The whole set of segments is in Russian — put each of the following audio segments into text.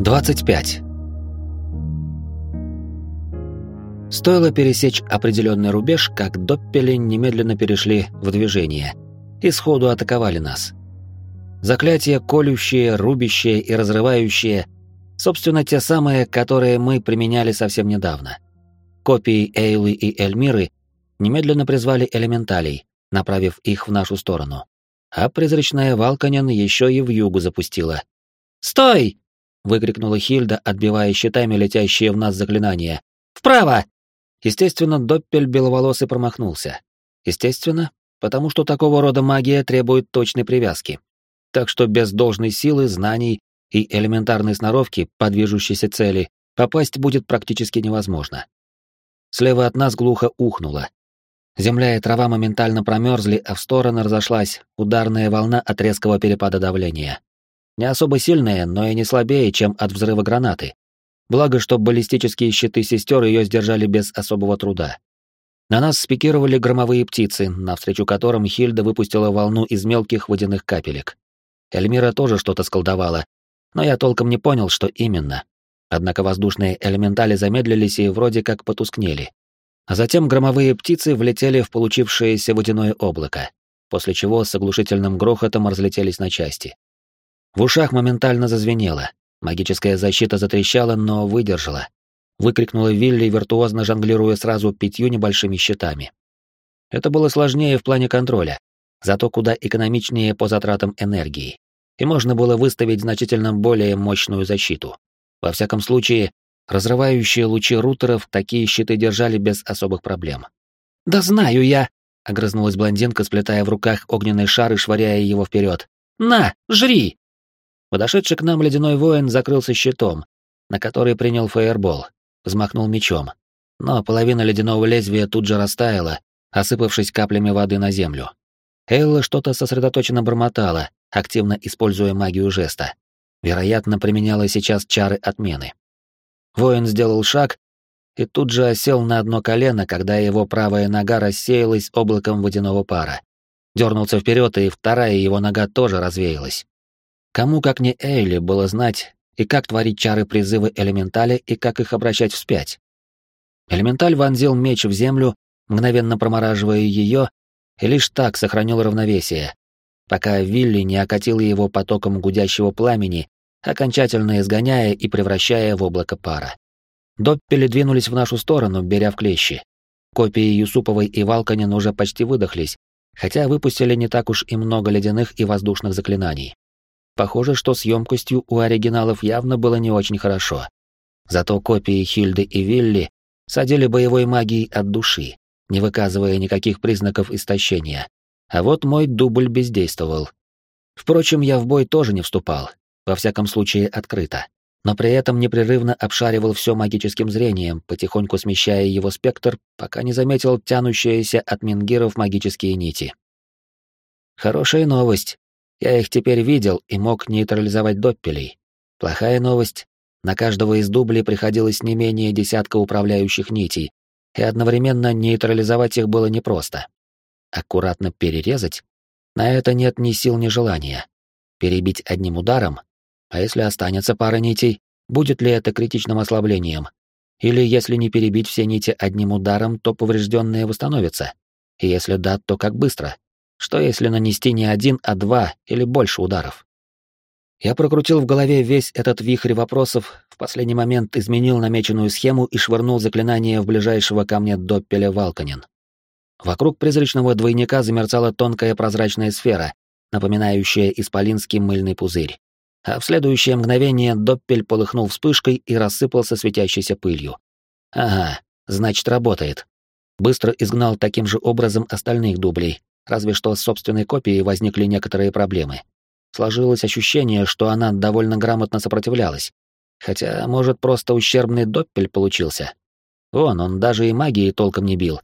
25. Стоило пересечь определенный рубеж, как доппели немедленно перешли в движение и сходу атаковали нас. Заклятия колющие, рубящие и разрывающие, собственно, те самые, которые мы применяли совсем недавно. Копии Эйлы и Эльмиры немедленно призвали элементалей, направив их в нашу сторону. А призрачная Валканен еще и в югу запустила. «Стой!» — выкрикнула Хильда, отбивая щитами летящие в нас заклинания. «Вправо!» Естественно, Доппель беловолосый промахнулся. Естественно, потому что такого рода магия требует точной привязки. Так что без должной силы, знаний и элементарной сноровки по движущейся цели попасть будет практически невозможно. Слева от нас глухо ухнуло. Земля и трава моментально промерзли, а в стороны разошлась ударная волна от резкого перепада давления. Не особо сильная, но и не слабее, чем от взрыва гранаты. Благо, что баллистические щиты сестер ее сдержали без особого труда. На нас спикировали громовые птицы, навстречу которым Хильда выпустила волну из мелких водяных капелек. Эльмира тоже что-то сколдовала, но я толком не понял, что именно. Однако воздушные элементали замедлились и вроде как потускнели. А затем громовые птицы влетели в получившееся водяное облако, после чего с оглушительным грохотом разлетелись на части. В ушах моментально зазвенело, Магическая защита затрещала, но выдержала. Выкрикнула Вилли, виртуозно жонглируя сразу пятью небольшими щитами. Это было сложнее в плане контроля, зато куда экономичнее по затратам энергии. И можно было выставить значительно более мощную защиту. Во всяком случае, разрывающие лучи рутеров такие щиты держали без особых проблем. «Да знаю я!» — огрызнулась блондинка, сплетая в руках огненный шар и швыряя его вперед. «На, жри!» Подошедший к нам ледяной воин закрылся щитом, на который принял фаербол, взмахнул мечом. Но половина ледяного лезвия тут же растаяла, осыпавшись каплями воды на землю. Элла что-то сосредоточенно бормотала, активно используя магию жеста. Вероятно, применяла сейчас чары отмены. Воин сделал шаг и тут же осел на одно колено, когда его правая нога рассеялась облаком водяного пара. Дернулся вперед, и вторая его нога тоже развеялась. Кому, как не Эйли, было знать и как творить чары призыва элементали и как их обращать вспять. Элементаль вонзил меч в землю, мгновенно промораживая ее, и лишь так сохранил равновесие, пока Вилли не окатил его потоком гудящего пламени, окончательно изгоняя и превращая в облако пара. Доппели двинулись в нашу сторону, беря в клещи. Копии Юсуповой и Валканин уже почти выдохлись, хотя выпустили не так уж и много ледяных и воздушных заклинаний. Похоже, что с емкостью у оригиналов явно было не очень хорошо. Зато копии Хильды и Вилли садили боевой магией от души, не выказывая никаких признаков истощения. А вот мой дубль бездействовал. Впрочем, я в бой тоже не вступал, во всяком случае открыто, но при этом непрерывно обшаривал все магическим зрением, потихоньку смещая его спектр, пока не заметил тянущиеся от мингиров магические нити. Хорошая новость. Я их теперь видел и мог нейтрализовать доппелей. Плохая новость. На каждого из дублей приходилось не менее десятка управляющих нитей, и одновременно нейтрализовать их было непросто. Аккуратно перерезать? На это нет ни сил, ни желания. Перебить одним ударом? А если останется пара нитей, будет ли это критичным ослаблением? Или если не перебить все нити одним ударом, то поврежденные восстановятся? И если да, то как быстро? Что если нанести не один, а два или больше ударов? Я прокрутил в голове весь этот вихрь вопросов, в последний момент изменил намеченную схему и швырнул заклинание в ближайшего ко мне Доппеля Валканин. Вокруг призрачного двойника замерцала тонкая прозрачная сфера, напоминающая исполинский мыльный пузырь. А в следующее мгновение Доппель полыхнул вспышкой и рассыпался светящейся пылью. Ага, значит, работает. Быстро изгнал таким же образом остальных дублей, разве что с собственной копией возникли некоторые проблемы. Сложилось ощущение, что она довольно грамотно сопротивлялась. Хотя, может, просто ущербный доппель получился. Вон, он даже и магией толком не бил.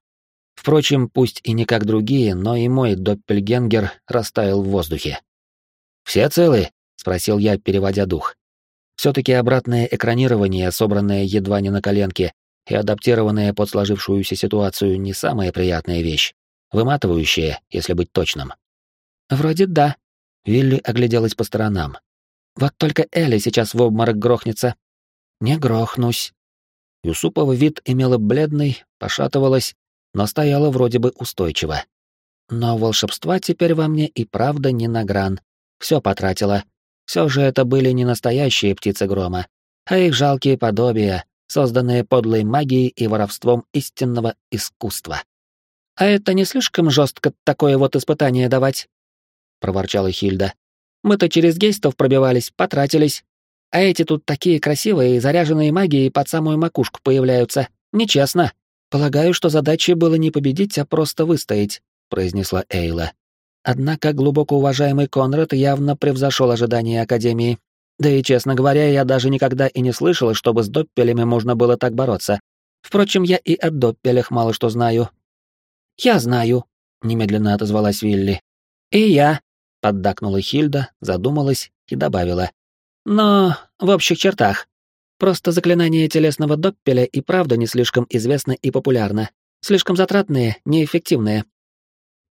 Впрочем, пусть и не как другие, но и мой доппельгенгер растаял в воздухе. «Все целы?» — спросил я, переводя дух. Все-таки обратное экранирование, собранное едва не на коленке и адаптированное под сложившуюся ситуацию, не самая приятная вещь. Выматывающее, если быть точным. «Вроде да». Вилли огляделась по сторонам. Вот только Элли сейчас в обморок грохнется. Не грохнусь. Юсупова вид имела бледный, пошатывалась, но стояла вроде бы устойчиво. Но волшебства теперь во мне и правда не на гран. Все потратила. Все же это были не настоящие птицы грома, а их жалкие подобия, созданные подлой магией и воровством истинного искусства. «А это не слишком жестко такое вот испытание давать?» — проворчала Хильда. «Мы-то через гейстов пробивались, потратились. А эти тут такие красивые заряженные магией под самую макушку появляются. Нечестно. Полагаю, что задачей было не победить, а просто выстоять», — произнесла Эйла. Однако глубоко уважаемый Конрад явно превзошел ожидания Академии. Да и, честно говоря, я даже никогда и не слышала, чтобы с доппелями можно было так бороться. Впрочем, я и о доппелях мало что знаю. «Я знаю», — немедленно отозвалась Вилли. «И я», — поддакнула Хильда, задумалась и добавила. «Но в общих чертах. Просто заклинание телесного доппеля и правда не слишком известно и популярно. Слишком затратные, неэффективные».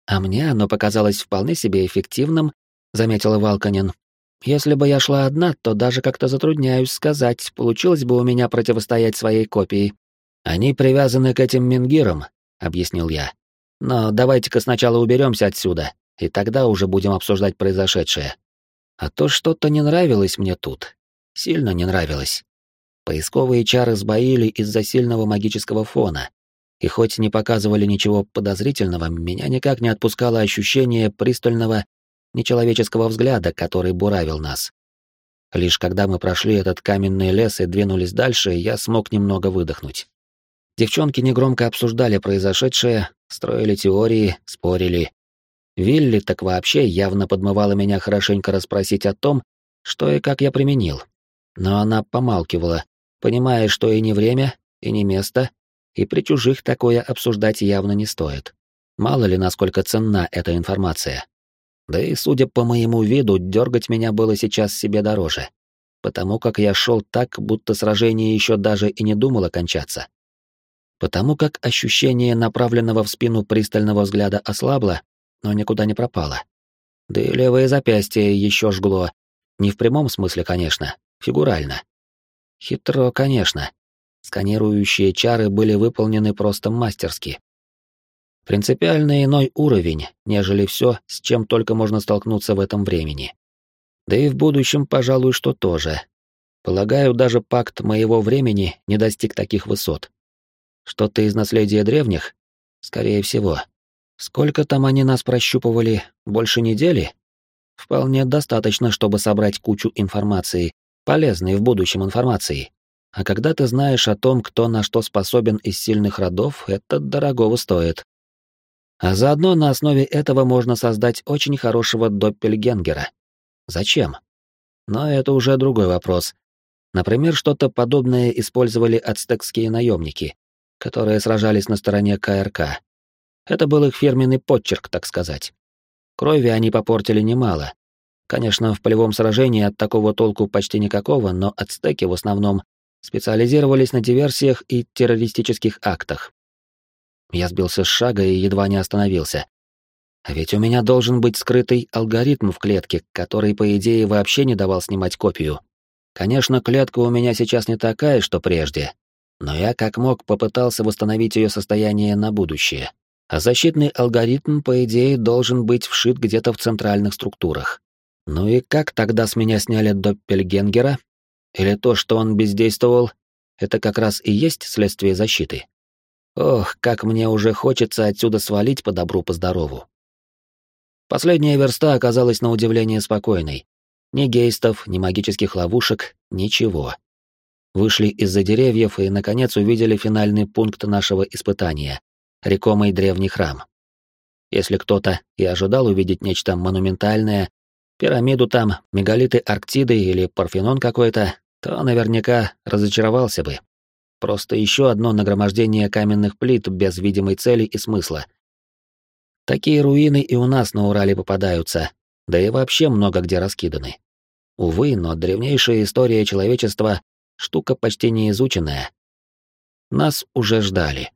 «А мне оно показалось вполне себе эффективным», — заметила Валканин. Если бы я шла одна, то даже как-то затрудняюсь сказать, получилось бы у меня противостоять своей копии. Они привязаны к этим мингирам, объяснил я. Но давайте-ка сначала уберемся отсюда, и тогда уже будем обсуждать произошедшее. А то что-то не нравилось мне тут. Сильно не нравилось. Поисковые чары сбоили из-за сильного магического фона. И хоть не показывали ничего подозрительного, меня никак не отпускало ощущение пристального нечеловеческого взгляда, который буравил нас. Лишь когда мы прошли этот каменный лес и двинулись дальше, я смог немного выдохнуть. Девчонки негромко обсуждали произошедшее, строили теории, спорили. Вилли так вообще явно подмывала меня хорошенько расспросить о том, что и как я применил. Но она помалкивала, понимая, что и не время, и не место, и при чужих такое обсуждать явно не стоит. Мало ли, насколько ценна эта информация. Да и, судя по моему виду, дергать меня было сейчас себе дороже, потому как я шел так, будто сражение еще даже и не думало кончаться. Потому как ощущение направленного в спину пристального взгляда ослабло, но никуда не пропало. Да и левое запястье еще жгло. Не в прямом смысле, конечно, фигурально. Хитро, конечно. Сканирующие чары были выполнены просто мастерски. Принципиально иной уровень, нежели все, с чем только можно столкнуться в этом времени. Да и в будущем, пожалуй, что тоже. Полагаю, даже пакт моего времени не достиг таких высот. Что-то из наследия древних? Скорее всего. Сколько там они нас прощупывали? Больше недели? Вполне достаточно, чтобы собрать кучу информации, полезной в будущем информации. А когда ты знаешь о том, кто на что способен из сильных родов, это дорогого стоит. А заодно на основе этого можно создать очень хорошего доппельгенгера. Зачем? Но это уже другой вопрос. Например, что-то подобное использовали ацтекские наемники, которые сражались на стороне КРК. Это был их фирменный подчерк, так сказать. Крови они попортили немало. Конечно, в полевом сражении от такого толку почти никакого, но ацтеки в основном специализировались на диверсиях и террористических актах. Я сбился с шага и едва не остановился. А ведь у меня должен быть скрытый алгоритм в клетке, который, по идее, вообще не давал снимать копию. Конечно, клетка у меня сейчас не такая, что прежде, но я как мог попытался восстановить ее состояние на будущее. А защитный алгоритм, по идее, должен быть вшит где-то в центральных структурах. Ну и как тогда с меня сняли Доппельгенгера? Или то, что он бездействовал, это как раз и есть следствие защиты? Ох, как мне уже хочется отсюда свалить по добру, по здорову. Последняя верста оказалась на удивление спокойной. Ни гейстов, ни магических ловушек, ничего. Вышли из-за деревьев и, наконец, увидели финальный пункт нашего испытания — рекомый древний храм. Если кто-то и ожидал увидеть нечто монументальное, пирамиду там, мегалиты Арктиды или Парфенон какой-то, то наверняка разочаровался бы. Просто еще одно нагромождение каменных плит без видимой цели и смысла. Такие руины и у нас на Урале попадаются, да и вообще много где раскиданы. Увы, но древнейшая история человечества — штука почти неизученная. Нас уже ждали.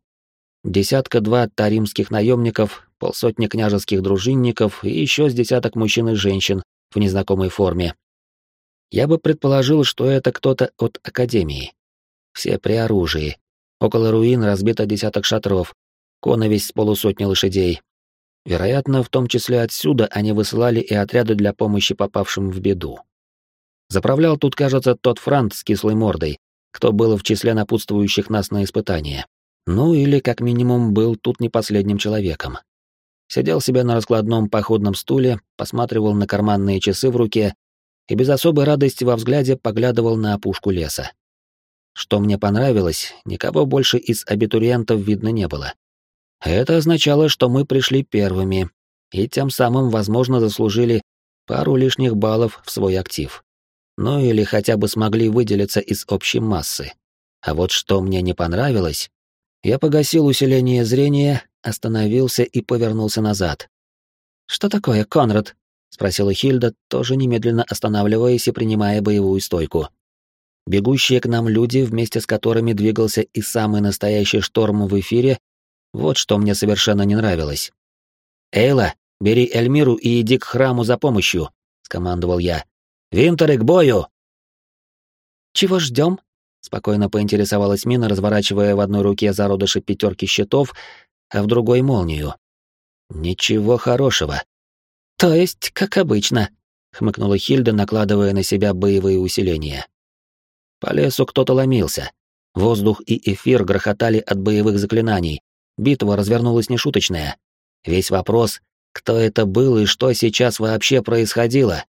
Десятка-два таримских наемников, полсотни княжеских дружинников и еще с десяток мужчин и женщин в незнакомой форме. Я бы предположил, что это кто-то от Академии. Все при оружии. Около руин разбито десяток шатров, коновесь с полусотни лошадей. Вероятно, в том числе отсюда они высылали и отряды для помощи попавшим в беду. Заправлял тут, кажется, тот франт с кислой мордой, кто был в числе напутствующих нас на испытание. Ну или, как минимум, был тут не последним человеком. Сидел себе на раскладном походном стуле, посматривал на карманные часы в руке и без особой радости во взгляде поглядывал на опушку леса. Что мне понравилось, никого больше из абитуриентов видно не было. Это означало, что мы пришли первыми, и тем самым, возможно, заслужили пару лишних баллов в свой актив. Ну или хотя бы смогли выделиться из общей массы. А вот что мне не понравилось, я погасил усиление зрения, остановился и повернулся назад. «Что такое, Конрад?» — спросила Хильда, тоже немедленно останавливаясь и принимая боевую стойку. Бегущие к нам люди, вместе с которыми двигался и самый настоящий шторм в эфире, вот что мне совершенно не нравилось. «Эйла, бери Эльмиру и иди к храму за помощью», — скомандовал я. «Винтеры к бою!» «Чего ждем?» — спокойно поинтересовалась Мина, разворачивая в одной руке зародыши пятерки щитов, а в другой — молнию. «Ничего хорошего». «То есть, как обычно», — хмыкнула Хильда, накладывая на себя боевые усиления. По лесу кто-то ломился. Воздух и эфир грохотали от боевых заклинаний, Битва развернулась нешуточная. Весь вопрос, кто это был и что сейчас вообще происходило.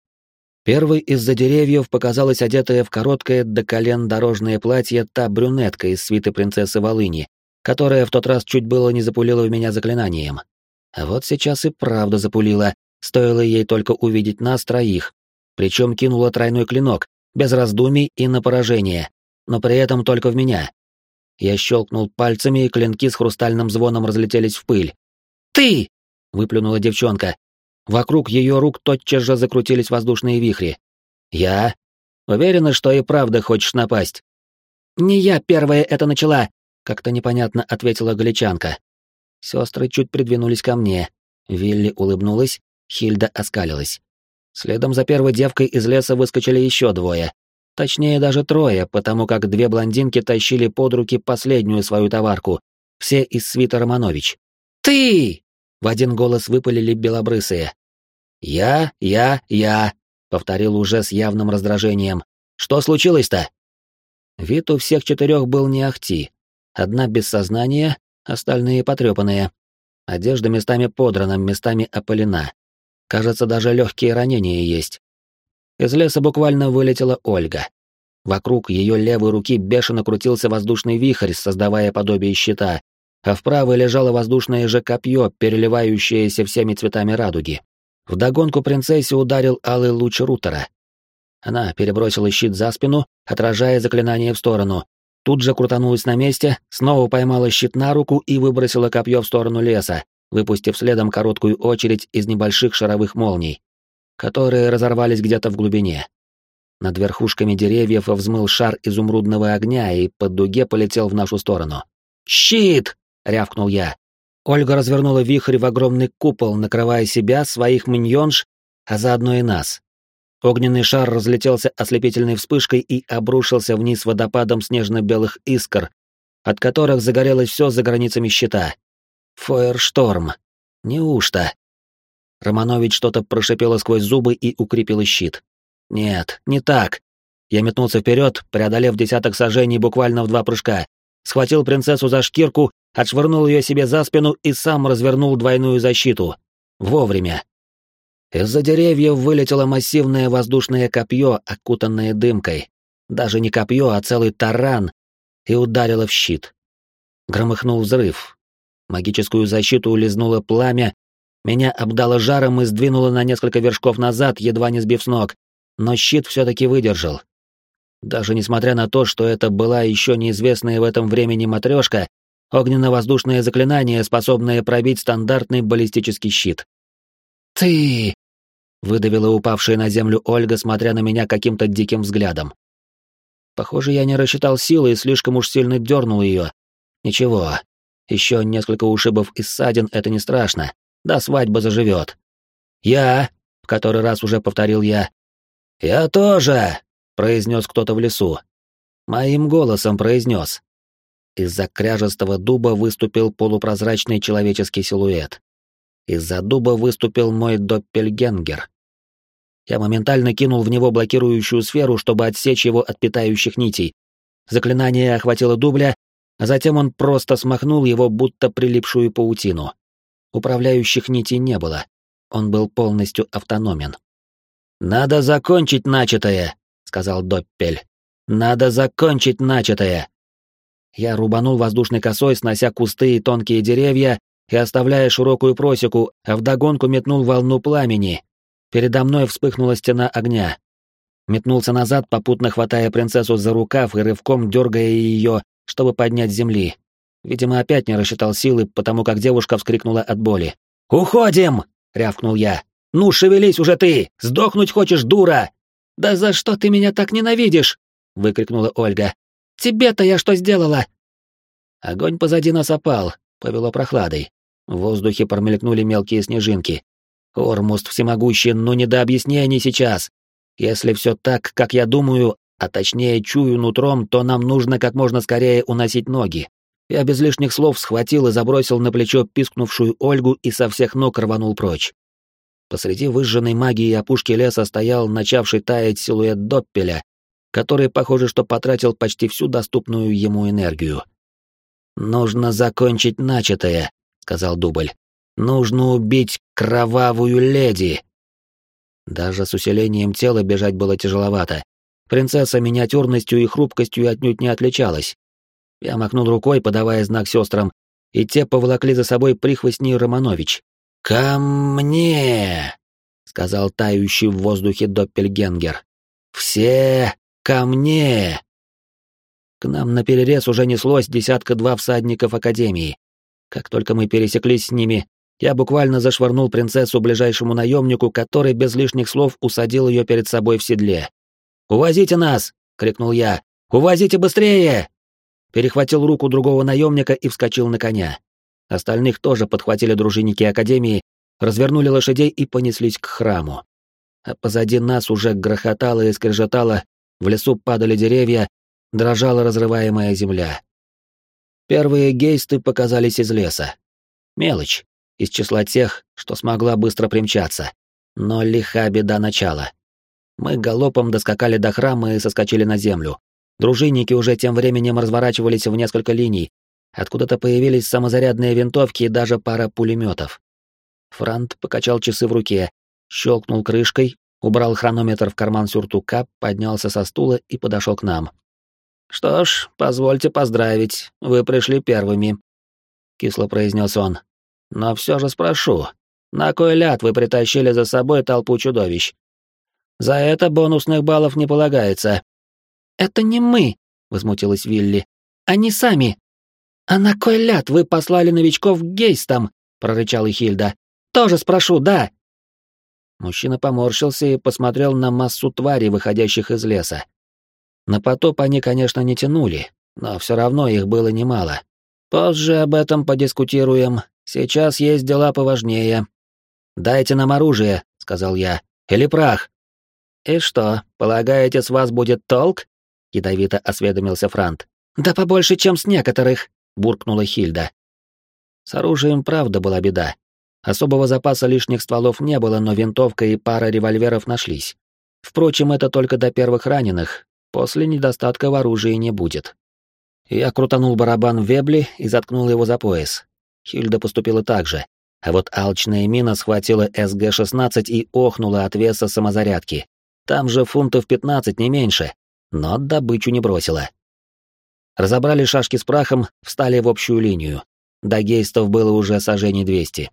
Первой из-за деревьев показалась одетая в короткое до колен дорожное платье та брюнетка из свиты принцессы Волыни, которая в тот раз чуть было не запулила в меня заклинанием. А вот сейчас и правда запулила, стоило ей только увидеть нас троих. Причем кинула тройной клинок, без раздумий и на поражение, но при этом только в меня. Я щелкнул пальцами, и клинки с хрустальным звоном разлетелись в пыль. «Ты!» — выплюнула девчонка. Вокруг ее рук тотчас же закрутились воздушные вихри. «Я? Уверена, что и правда хочешь напасть?» «Не я первая это начала!» — как-то непонятно ответила галичанка. Сестры чуть придвинулись ко мне. Вилли улыбнулась, Хильда оскалилась. Следом за первой девкой из леса выскочили еще двое. Точнее, даже трое, потому как две блондинки тащили под руки последнюю свою товарку, все из свита Романович. «Ты!» — в один голос выпалили белобрысые. «Я, я, я», — повторил уже с явным раздражением. «Что случилось-то?» Вид у всех четырех был не ахти. Одна без сознания, остальные потрепанные. Одежда местами подрана, местами опалена. Кажется, даже легкие ранения есть. Из леса буквально вылетела Ольга. Вокруг ее левой руки бешено крутился воздушный вихрь, создавая подобие щита, а в правой лежало воздушное же копье, переливающееся всеми цветами радуги. Вдогонку принцессе ударил алый луч рутера. Она перебросила щит за спину, отражая заклинание в сторону. Тут же крутанулась на месте, снова поймала щит на руку и выбросила копье в сторону леса, выпустив следом короткую очередь из небольших шаровых молний которые разорвались где-то в глубине. Над верхушками деревьев взмыл шар изумрудного огня и по дуге полетел в нашу сторону. «Щит!» — рявкнул я. Ольга развернула вихрь в огромный купол, накрывая себя, своих миньонж, а заодно и нас. Огненный шар разлетелся ослепительной вспышкой и обрушился вниз водопадом снежно-белых искр, от которых загорелось все за границами щита. Фойершторм. Неужто? Романович что-то прошипело сквозь зубы и укрепил щит. Нет, не так. Я метнулся вперед, преодолев десяток сажений буквально в два прыжка. Схватил принцессу за шкирку, отшвырнул ее себе за спину и сам развернул двойную защиту. Вовремя. Из-за деревьев вылетело массивное воздушное копье, окутанное дымкой. Даже не копье, а целый таран, и ударило в щит. Громыхнул взрыв. Магическую защиту улизнуло пламя, меня обдало жаром и сдвинуло на несколько вершков назад, едва не сбив с ног, но щит все-таки выдержал. Даже несмотря на то, что это была еще неизвестная в этом времени матрешка, огненно-воздушное заклинание, способное пробить стандартный баллистический щит. «Ты!» — выдавила упавшая на землю Ольга, смотря на меня каким-то диким взглядом. Похоже, я не рассчитал силы и слишком уж сильно дернул ее. Ничего, еще несколько ушибов и ссадин — это не страшно до свадьбы заживет. Я, в который раз уже повторил я. Я тоже, произнес кто-то в лесу. Моим голосом произнес. Из-за кряжестого дуба выступил полупрозрачный человеческий силуэт. Из-за дуба выступил мой доппельгенгер. Я моментально кинул в него блокирующую сферу, чтобы отсечь его от питающих нитей. Заклинание охватило дубля, а затем он просто смахнул его, будто прилипшую паутину. Управляющих нитей не было. Он был полностью автономен. «Надо закончить начатое», — сказал Доппель. «Надо закончить начатое». Я рубанул воздушной косой, снося кусты и тонкие деревья и оставляя широкую просеку, а вдогонку метнул волну пламени. Передо мной вспыхнула стена огня. Метнулся назад, попутно хватая принцессу за рукав и рывком дергая ее, чтобы поднять с земли. Видимо, опять не рассчитал силы, потому как девушка вскрикнула от боли. «Уходим!» — рявкнул я. «Ну, шевелись уже ты! Сдохнуть хочешь, дура!» «Да за что ты меня так ненавидишь?» — выкрикнула Ольга. «Тебе-то я что сделала?» Огонь позади нас опал, повело прохладой. В воздухе промелькнули мелкие снежинки. Ормуст всемогущий, но не до объяснений сейчас. Если все так, как я думаю, а точнее чую нутром, то нам нужно как можно скорее уносить ноги. Я без лишних слов схватил и забросил на плечо пискнувшую Ольгу и со всех ног рванул прочь. Посреди выжженной магии опушки леса стоял начавший таять силуэт Доппеля, который, похоже, что потратил почти всю доступную ему энергию. «Нужно закончить начатое», — сказал Дубль. «Нужно убить кровавую леди». Даже с усилением тела бежать было тяжеловато. Принцесса миниатюрностью и хрупкостью отнюдь не отличалась. Я махнул рукой, подавая знак сестрам, и те поволокли за собой прихвостней Романович. «Ко мне!» — сказал тающий в воздухе Доппельгенгер. «Все ко мне!» К нам на перерез уже неслось десятка-два всадников Академии. Как только мы пересеклись с ними, я буквально зашвырнул принцессу ближайшему наемнику, который без лишних слов усадил ее перед собой в седле. «Увозите нас!» — крикнул я. «Увозите быстрее!» Перехватил руку другого наемника и вскочил на коня. Остальных тоже подхватили дружинники Академии, развернули лошадей и понеслись к храму. А позади нас уже грохотало и скрежетало, в лесу падали деревья, дрожала разрываемая земля. Первые гейсты показались из леса. Мелочь, из числа тех, что смогла быстро примчаться. Но лиха беда начала. Мы галопом доскакали до храма и соскочили на землю. Дружинники уже тем временем разворачивались в несколько линий, Откуда-то появились самозарядные винтовки и даже пара пулеметов. Франт покачал часы в руке, щелкнул крышкой, убрал хронометр в карман сюртука, поднялся со стула и подошел к нам. «Что ж, позвольте поздравить, вы пришли первыми», — кисло произнес он. «Но все же спрошу, на кой ляд вы притащили за собой толпу чудовищ? За это бонусных баллов не полагается». «Это не мы», — возмутилась Вилли. «Они сами». «А на кой ляд вы послали новичков к гейстам?» — прорычала Хильда. «Тоже спрошу, да?» Мужчина поморщился и посмотрел на массу тварей, выходящих из леса. На потоп они, конечно, не тянули, но все равно их было немало. Позже об этом подискутируем. Сейчас есть дела поважнее. «Дайте нам оружие», — сказал я, — «или прах». «И что, полагаете, с вас будет толк?» — ядовито осведомился Франт. «Да побольше, чем с некоторых», — буркнула Хильда. С оружием правда была беда. Особого запаса лишних стволов не было, но винтовка и пара револьверов нашлись. Впрочем, это только до первых раненых, после недостатка в оружии не будет. Я крутанул барабан в вебле и заткнул его за пояс. Хильда поступила так же, а вот алчная мина схватила СГ-16 и охнула от веса самозарядки. Там же фунтов 15, не меньше, но добычу не бросила. Разобрали шашки с прахом, встали в общую линию. До гейстов было уже сожжений 200.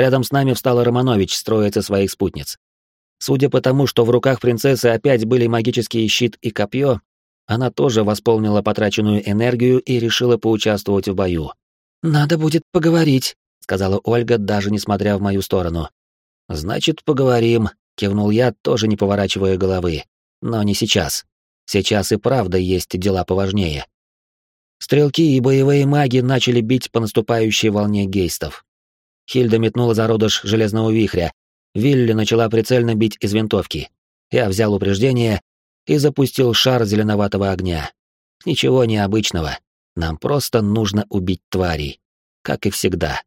Рядом с нами встала Романович строиться своих спутниц. Судя по тому, что в руках принцессы опять были магические щит и копье, она тоже восполнила потраченную энергию и решила поучаствовать в бою. «Надо будет поговорить», — сказала Ольга, даже не смотря в мою сторону. «Значит, поговорим», — кивнул я, тоже не поворачивая головы. «Но не сейчас. Сейчас и правда есть дела поважнее». Стрелки и боевые маги начали бить по наступающей волне гейстов. Хильда метнула зародыш железного вихря. Вилли начала прицельно бить из винтовки. Я взял упреждение и запустил шар зеленоватого огня. Ничего необычного. Нам просто нужно убить тварей. Как и всегда.